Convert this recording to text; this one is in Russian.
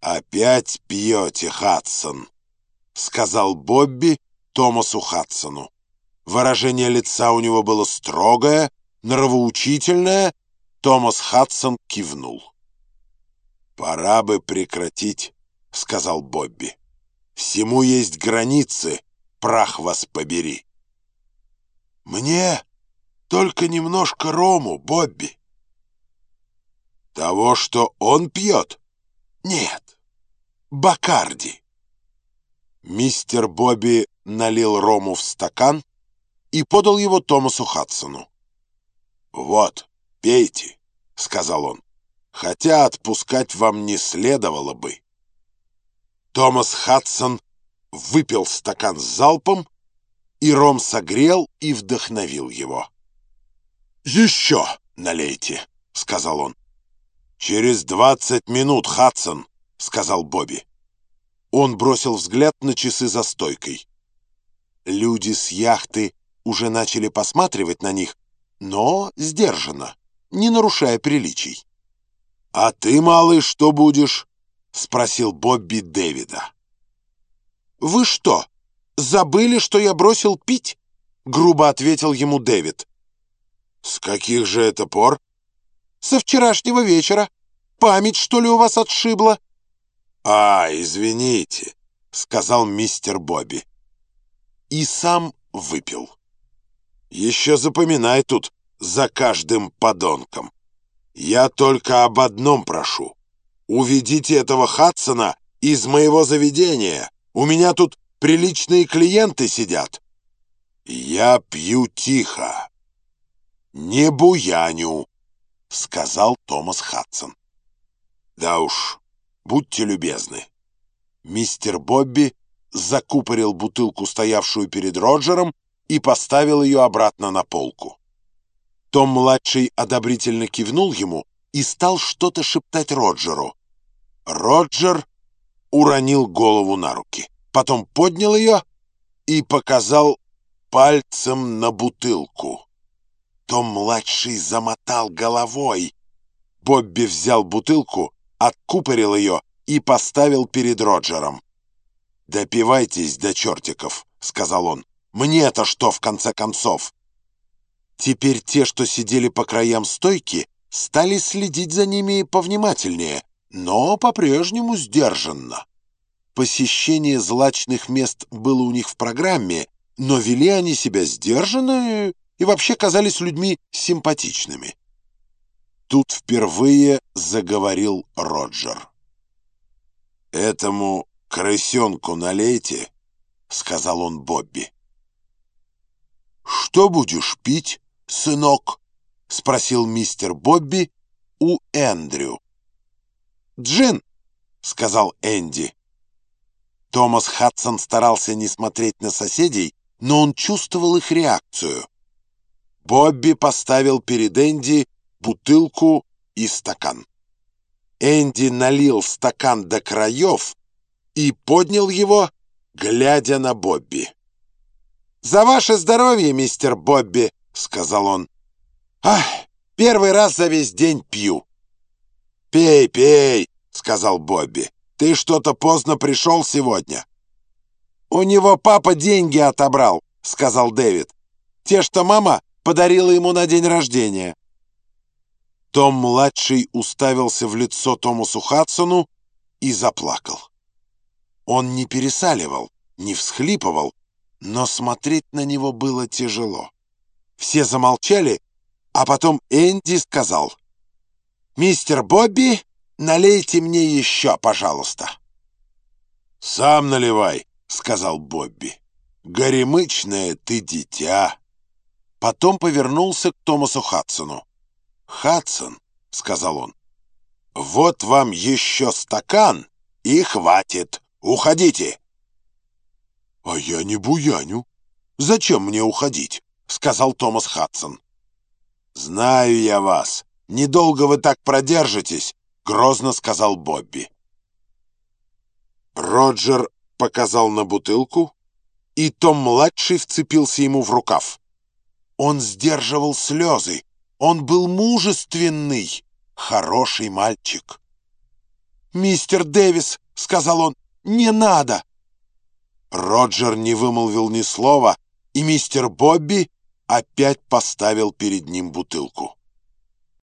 «Опять пьете, Хадсон», — сказал Бобби Томасу Хадсону. Выражение лица у него было строгое, нравоучительное. Томас Хадсон кивнул. «Пора бы прекратить», — сказал Бобби. «Всему есть границы, прах вас побери». «Мне только немножко рому, Бобби». «Того, что он пьет?» «Нет, Бакарди». Мистер Бобби налил рому в стакан и подал его Томасу Хадсону. «Вот, пейте», — сказал он хотя отпускать вам не следовало бы. Томас Хадсон выпил стакан с залпом, и ром согрел и вдохновил его. «Еще налейте», — сказал он. «Через двадцать минут, Хадсон», — сказал Бобби. Он бросил взгляд на часы за стойкой. Люди с яхты уже начали посматривать на них, но сдержанно, не нарушая приличий. «А ты, малый, что будешь?» — спросил Бобби Дэвида. «Вы что, забыли, что я бросил пить?» — грубо ответил ему Дэвид. «С каких же это пор?» «Со вчерашнего вечера. Память, что ли, у вас отшибла?» «А, извините», — сказал мистер Бобби. И сам выпил. «Еще запоминай тут за каждым подонком». Я только об одном прошу. Уведите этого Хадсона из моего заведения. У меня тут приличные клиенты сидят. Я пью тихо. Не буяню, сказал Томас Хадсон. Да уж, будьте любезны. Мистер Бобби закупорил бутылку, стоявшую перед Роджером, и поставил ее обратно на полку. Том-младший одобрительно кивнул ему и стал что-то шептать Роджеру. Роджер уронил голову на руки, потом поднял ее и показал пальцем на бутылку. Том-младший замотал головой. Бобби взял бутылку, откупорил ее и поставил перед Роджером. «Допивайтесь до чертиков», — сказал он. «Мне-то что, в конце концов?» Теперь те, что сидели по краям стойки, стали следить за ними повнимательнее, но по-прежнему сдержанно. Посещение злачных мест было у них в программе, но вели они себя сдержанно и вообще казались людьми симпатичными. Тут впервые заговорил Роджер. «Этому крысенку налейте», — сказал он Бобби. «Что будешь пить?» сынок?» — спросил мистер Бобби у Эндрю. «Джин!» — сказал Энди. Томас Хадсон старался не смотреть на соседей, но он чувствовал их реакцию. Бобби поставил перед Энди бутылку и стакан. Энди налил стакан до краев и поднял его, глядя на Бобби. «За ваше здоровье, мистер Бобби!» — сказал он. «Ах, первый раз за весь день пью». «Пей, пей», — сказал Бобби. «Ты что-то поздно пришел сегодня». «У него папа деньги отобрал», — сказал Дэвид. «Те, что мама подарила ему на день рождения». Том-младший уставился в лицо Томасу Хадсону и заплакал. Он не пересаливал, не всхлипывал, но смотреть на него было тяжело. Все замолчали, а потом Энди сказал, «Мистер Бобби, налейте мне еще, пожалуйста». «Сам наливай», — сказал Бобби. «Горемычное ты дитя». Потом повернулся к Томасу Хадсону. «Хадсон», — сказал он, — «вот вам еще стакан, и хватит. Уходите». «А я не буяню. Зачем мне уходить?» — сказал Томас Хадсон. «Знаю я вас. Недолго вы так продержитесь», — грозно сказал Бобби. Роджер показал на бутылку, и Том-младший вцепился ему в рукав. Он сдерживал слезы. Он был мужественный, хороший мальчик. «Мистер Дэвис», — сказал он, — «не надо». Роджер не вымолвил ни слова, и мистер Бобби опять поставил перед ним бутылку.